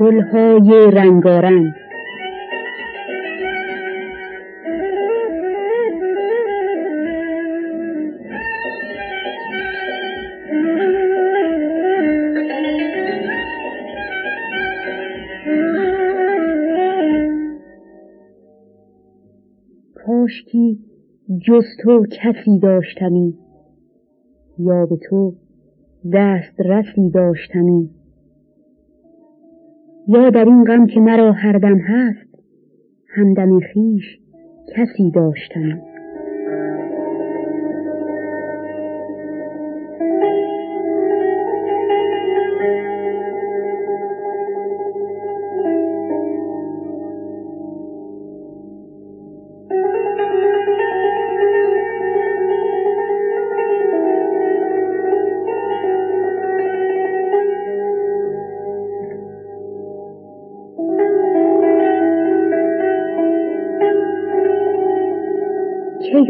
گلهای رنگارنگ. جز تو کسی داشتمی. یا به تو دست رسی داشتمی. یا در این غم که مرا هر دم هست همدم خویش کسی داشتمی.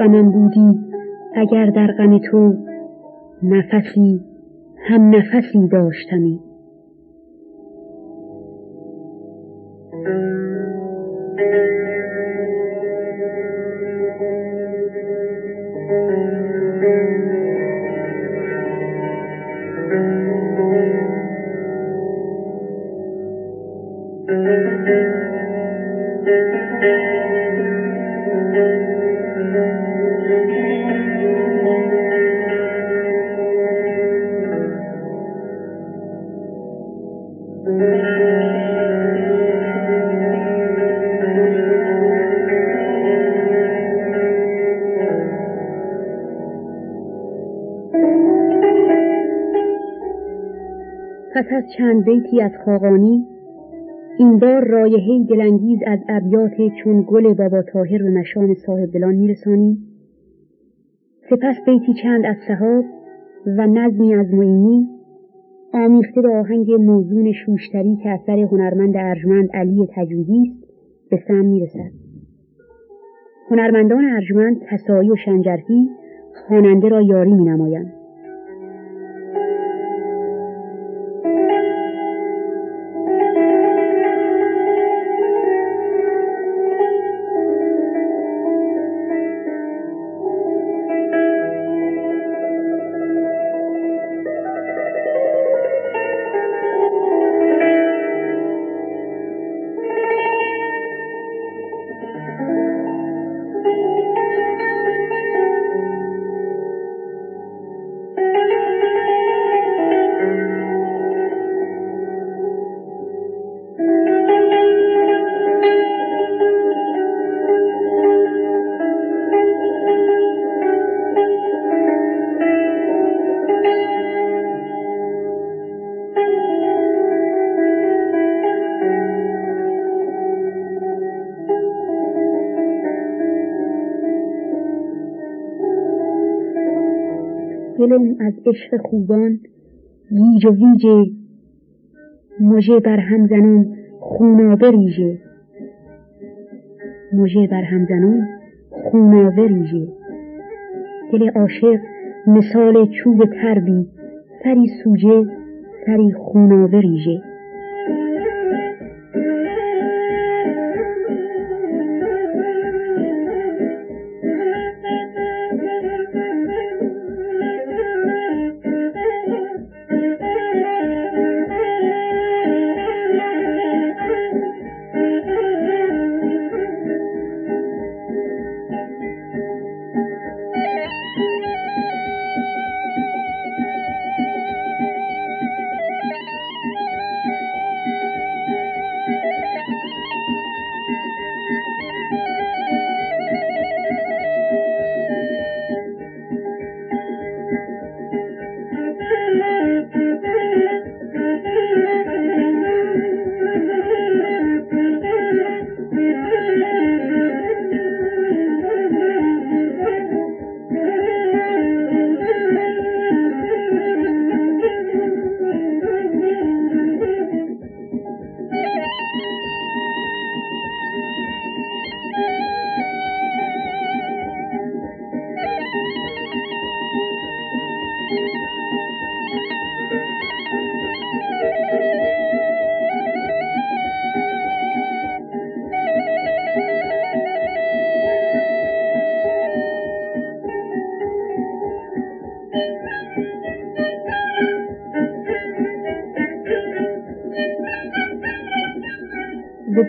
غمم بودی اگر در غم تو نفسی هم نفسی داشتمی. پس از چند بیتی از خاقانی این بار رایحه دلانگیز از ابیات چون گل بابا تاهر به مشام صاحب دلان میرسانیم سپس بیتی چند از صحاب و نظمی از معینی آمیخته به آهنگ موزون شوشتری که اثر هنرمند ارجمند علی تجویدی است به سم می‌رسد. هنرمندان ارجمند کسایی و شنجرفی خواننده را یاری مینمایند. دلم از عشق خوبان گیج و ویجه مژه بر هم زنان خونابه ریژه. بر هم زنان خونابه ریژه. دل عاشق مثال چوب تربی سری سوجه سری خونابه ریژه.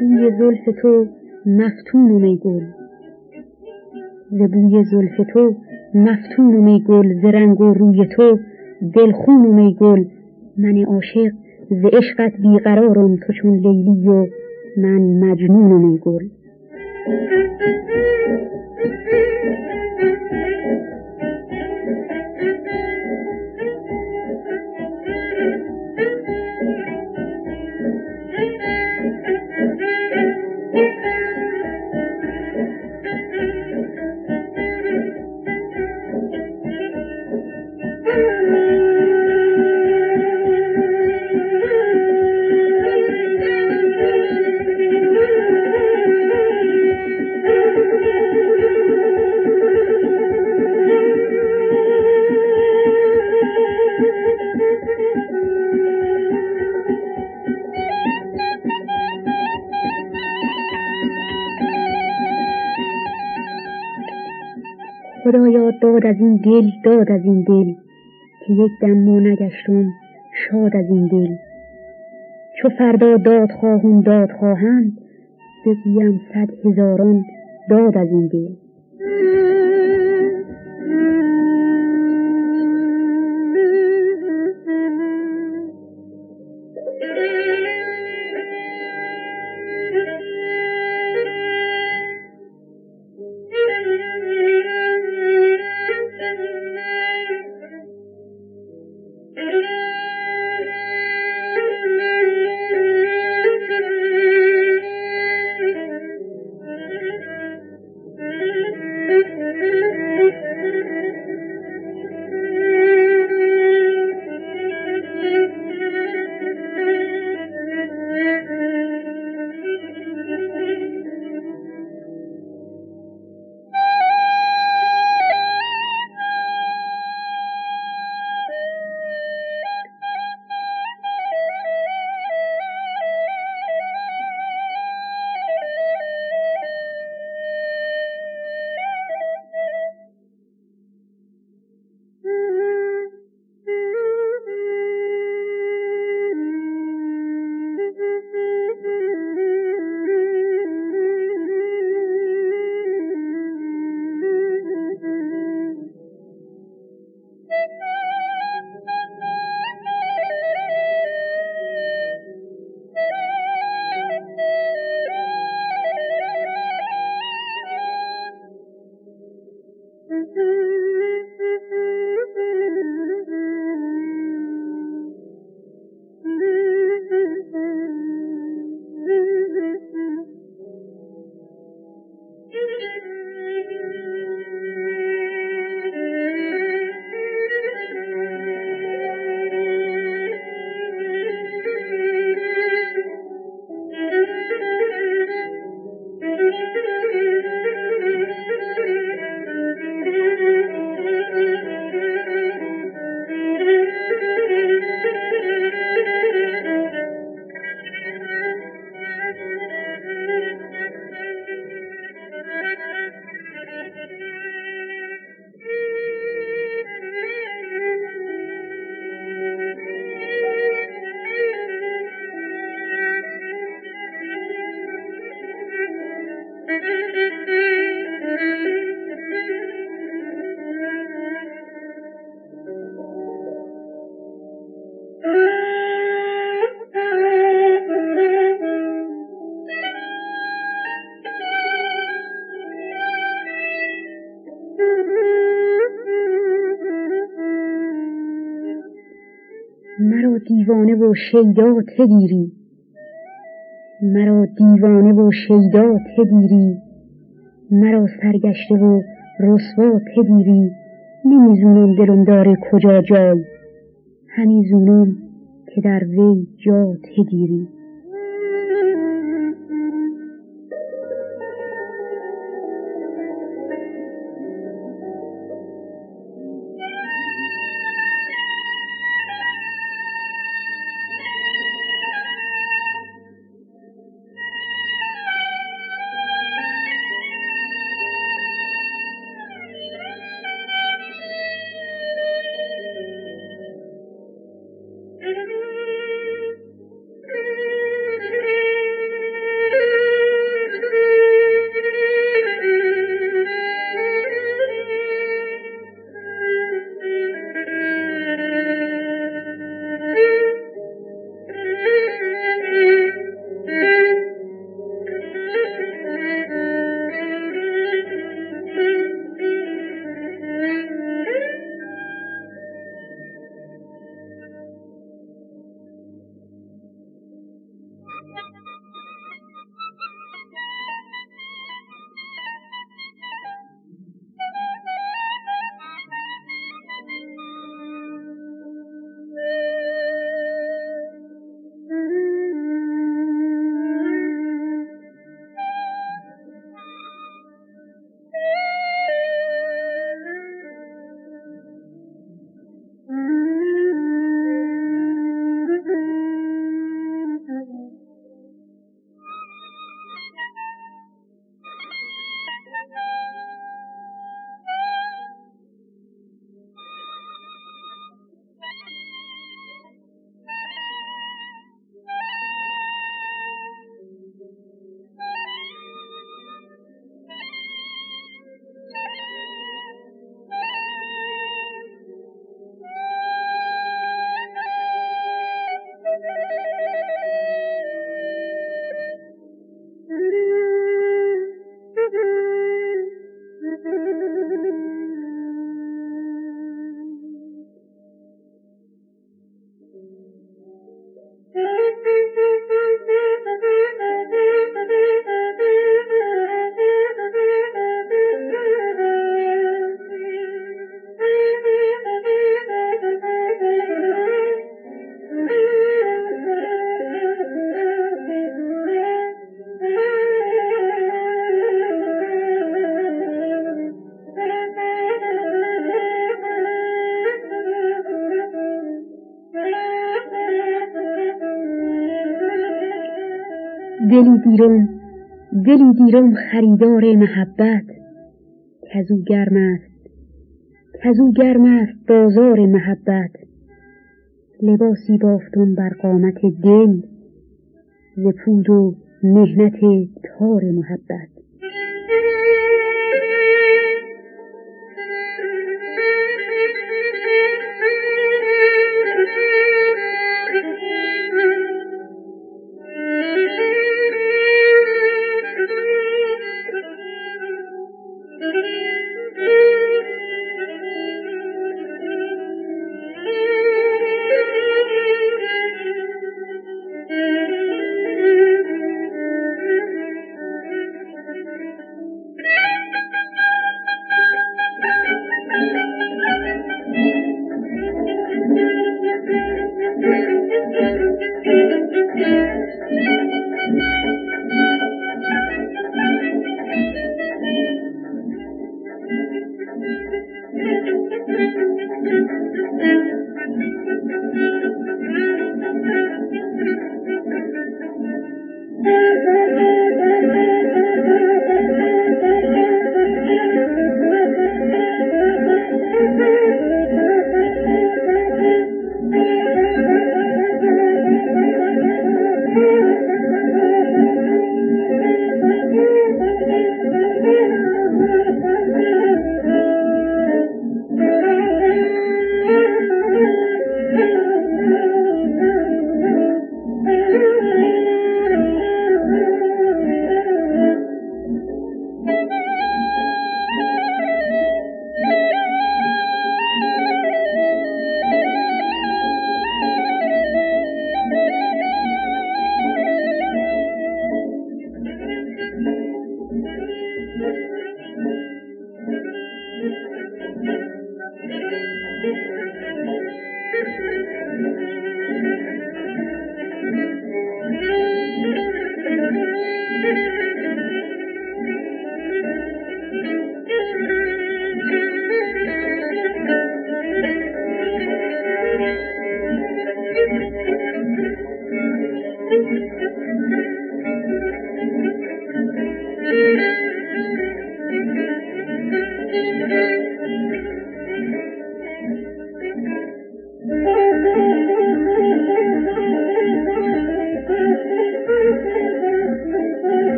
بوی زلف تو مفتون می گل. ز بوی زلف تو مفتون می گل. ز رنگ و روی تو دلخون می گل. من عاشق ز عشقت بیقرارم. تو چون لیلی و من مجنون می گل. داد از این دل داد از این دل که یک دم ما نگشتم شاد از این دل. چو فردا داد خواهون داد خواهند بگویم صد هزاران داد از این دل. و شیدا ته دیری مرا دیوانه و شیدا ته دیری مرا سرگشته و رسوا ته دیری نمیزونم دلم داره کجا جای. همی که در وی جا ته دلی دیرم دلی دیرم خریدار محبت. کزو گرم است کزو گرم است بازار محبت. لباسی بافتم بر قامت دل ز پود و مهنت تار محبت.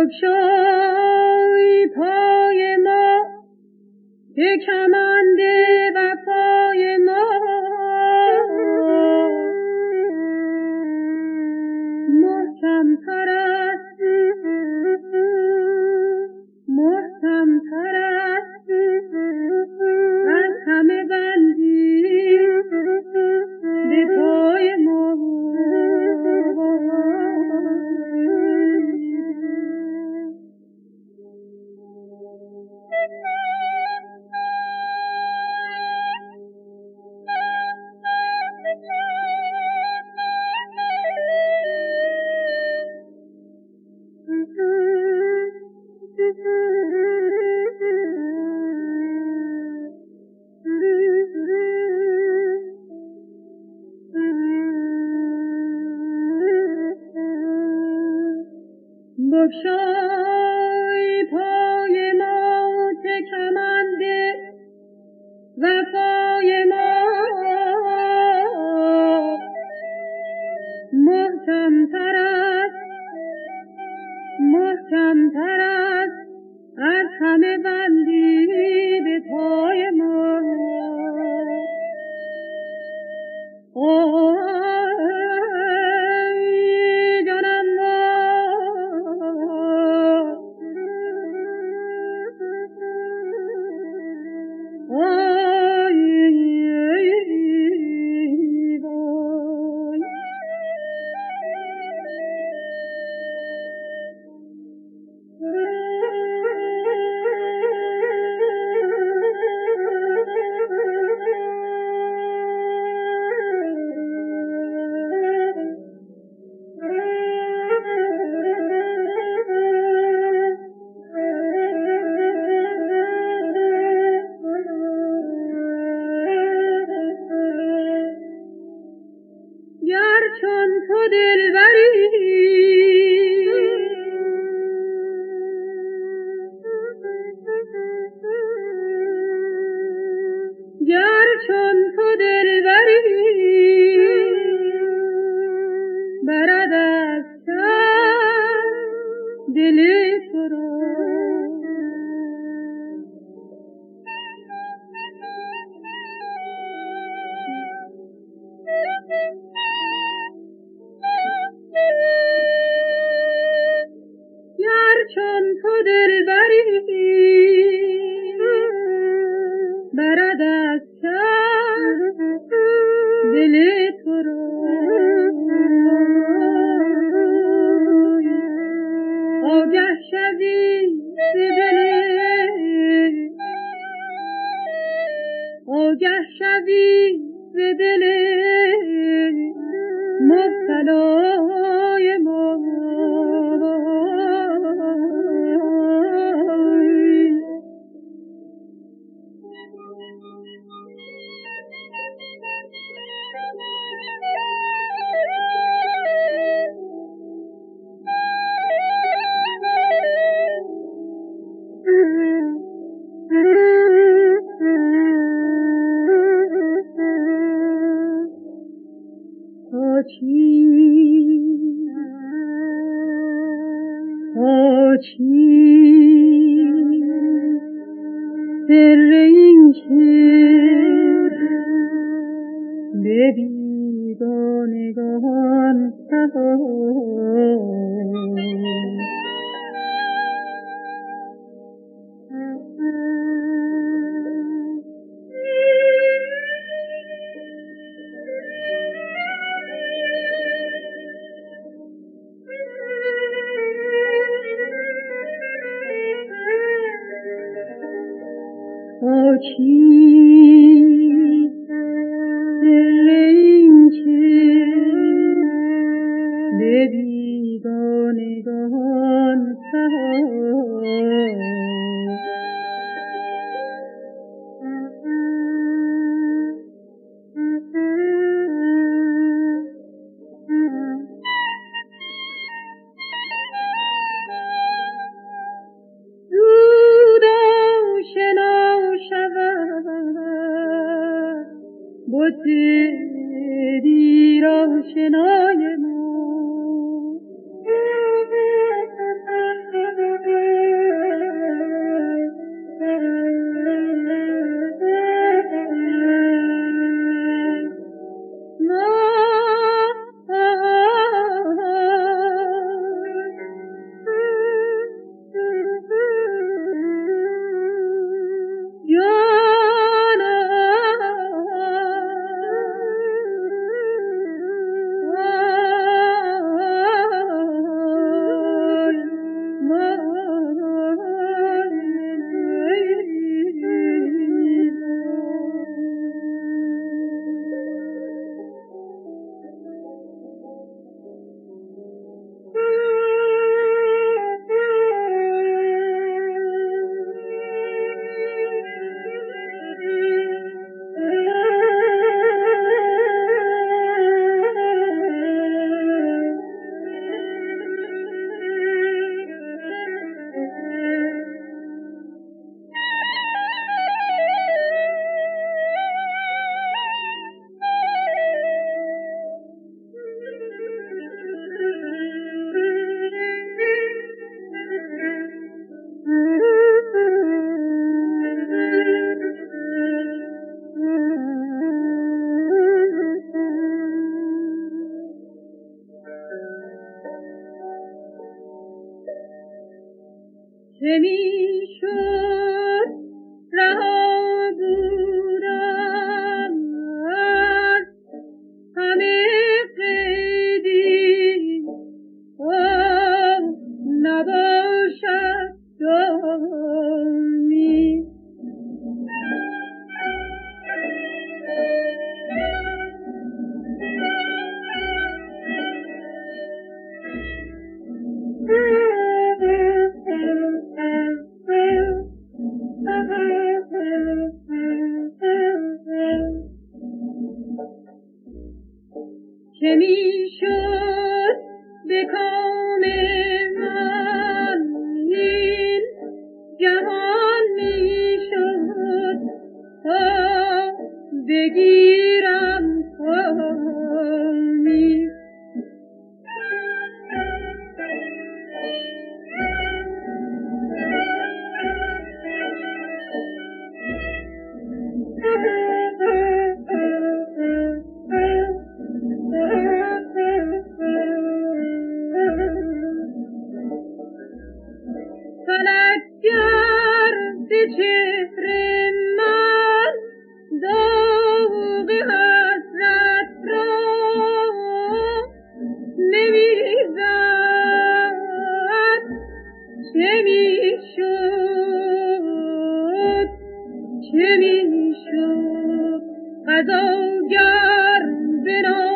بگشای پای ما به کمند وفای ما. بگشای گر چون تو دلبری 나의 마음을. 다시 چی در اینکه نگاهان سهان که می شد به کام من این جهان می شد تا بگیرم. چنین شد. غذا گرم بنا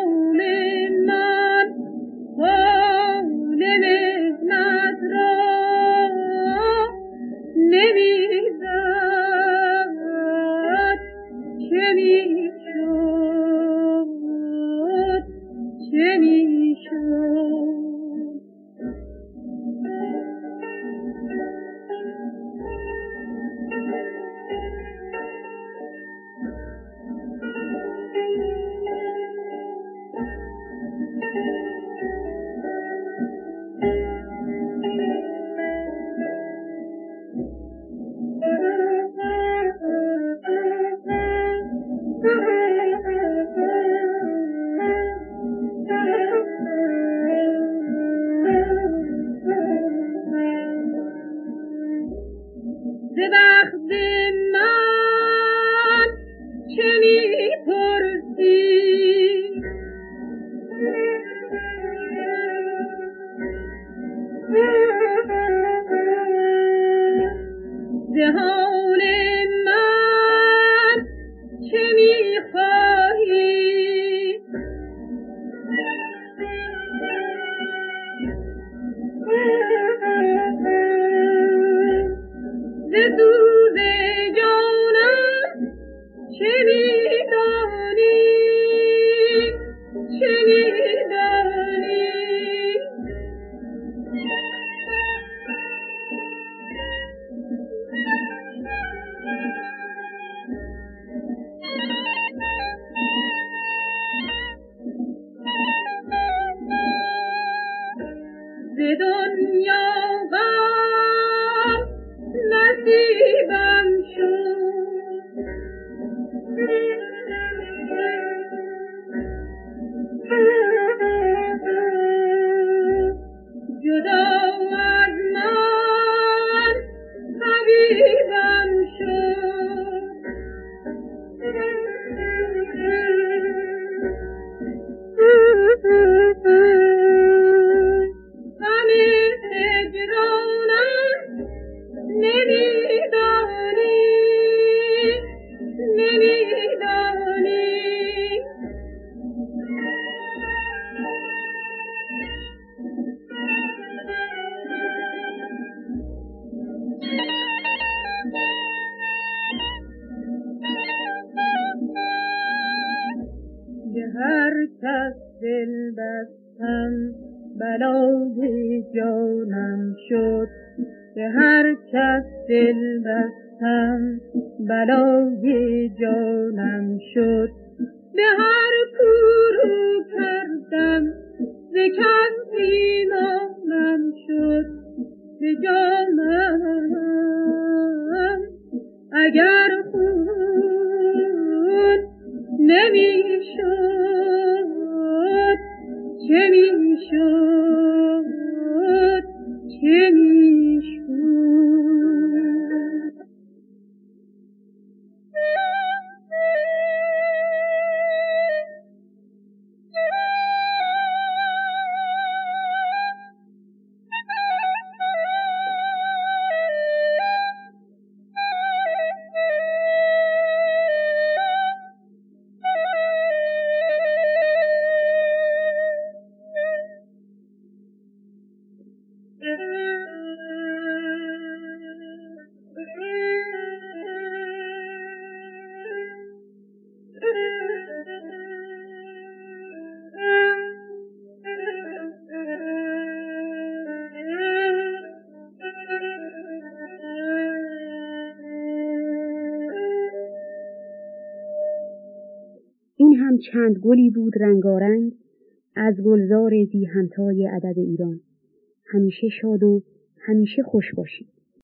بلای جانم شد به هر کس دل بستم بلای جانم شد. به هر کورو کردم ز کس ایمانم شد. به جانم اگر خون نمی‌شد چه می‌شد چه چند گلی بود رنگارنگ از گلزار بی همتای ادب ایران. همیشه شاد و همیشه خوش باشید.